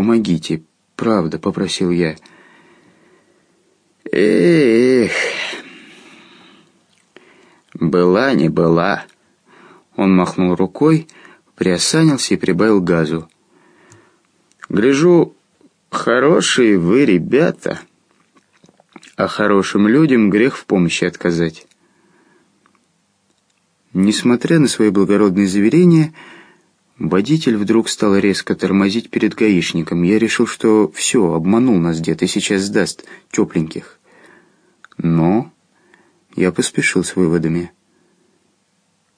помогите, правда», — попросил я. «Эх, была не была». Он махнул рукой, приосанился и прибавил газу. «Гляжу, хорошие вы ребята, а хорошим людям грех в помощи отказать». Несмотря на свои благородные заверения, водитель вдруг стал резко тормозить перед гаишником. Я решил, что все, обманул нас дед и сейчас сдаст тепленьких. Но я поспешил с выводами.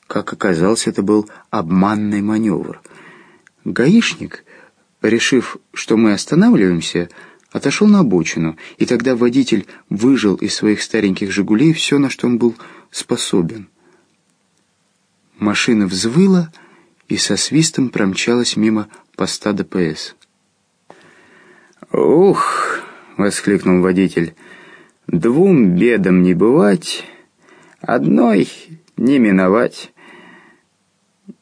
Как оказалось, это был обманный маневр. Гаишник, решив, что мы останавливаемся, отошел на обочину, и тогда водитель выжил из своих стареньких «Жигулей» все, на что он был способен. Машина взвыла и со свистом промчалась мимо поста ДПС. «Ух!» — воскликнул водитель. «Двум бедам не бывать, одной не миновать».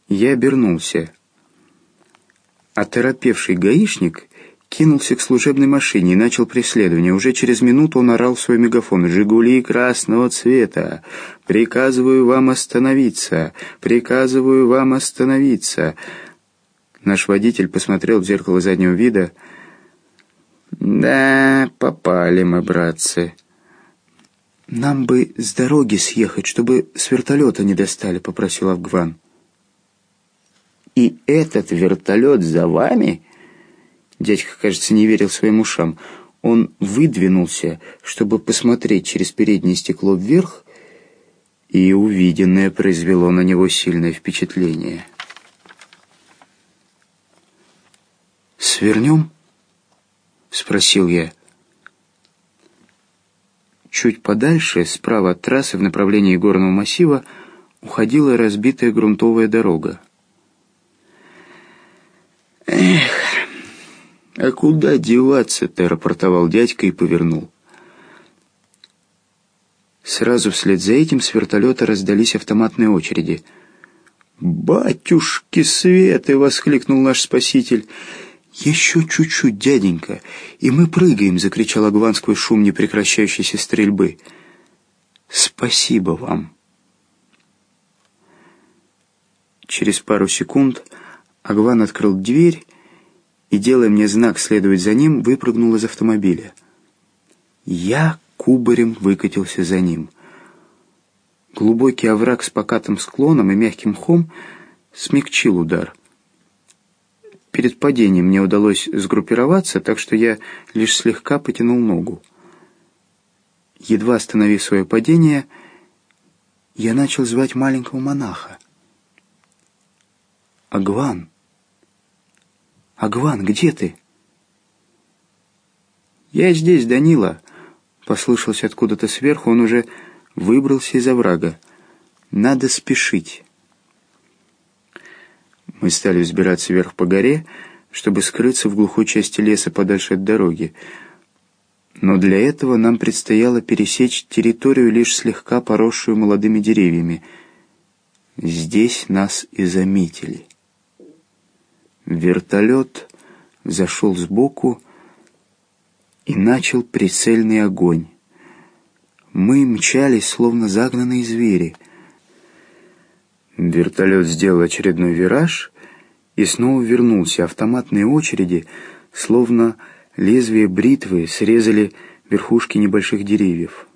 Я обернулся. Оторопевший гаишник кинулся к служебной машине и начал преследование. Уже через минуту он орал в свой мегафон. «Жигули красного цвета! Приказываю вам остановиться! Приказываю вам остановиться!» Наш водитель посмотрел в зеркало заднего вида. «Да, попали мы, братцы!» «Нам бы с дороги съехать, чтобы с вертолета не достали», — попросил Афгван. «И этот вертолет за вами?» Дядька, кажется, не верил своим ушам. Он выдвинулся, чтобы посмотреть через переднее стекло вверх, и увиденное произвело на него сильное впечатление. «Свернем?» — спросил я. Чуть подальше, справа от трассы в направлении горного массива, уходила разбитая грунтовая дорога. «Эх!» «А куда деваться-то?» — дядька и повернул. Сразу вслед за этим с вертолета раздались автоматные очереди. «Батюшки Светы!» — воскликнул наш спаситель. «Еще чуть-чуть, дяденька, и мы прыгаем!» — закричал Агван сквозь шум непрекращающейся стрельбы. «Спасибо вам!» Через пару секунд Агван открыл дверь и, делая мне знак следовать за ним, выпрыгнул из автомобиля. Я кубарем выкатился за ним. Глубокий овраг с покатым склоном и мягким мхом смягчил удар. Перед падением мне удалось сгруппироваться, так что я лишь слегка потянул ногу. Едва остановив свое падение, я начал звать маленького монаха. «Агван!» «Агван, где ты?» «Я здесь, Данила», — послышался откуда-то сверху, он уже выбрался из оврага. «Надо спешить». Мы стали взбираться вверх по горе, чтобы скрыться в глухой части леса подальше от дороги. Но для этого нам предстояло пересечь территорию, лишь слегка поросшую молодыми деревьями. Здесь нас и заметили. Вертолет зашел сбоку и начал прицельный огонь. Мы мчались, словно загнанные звери. Вертолет сделал очередной вираж и снова вернулся. Автоматные очереди, словно лезвие бритвы, срезали верхушки небольших деревьев.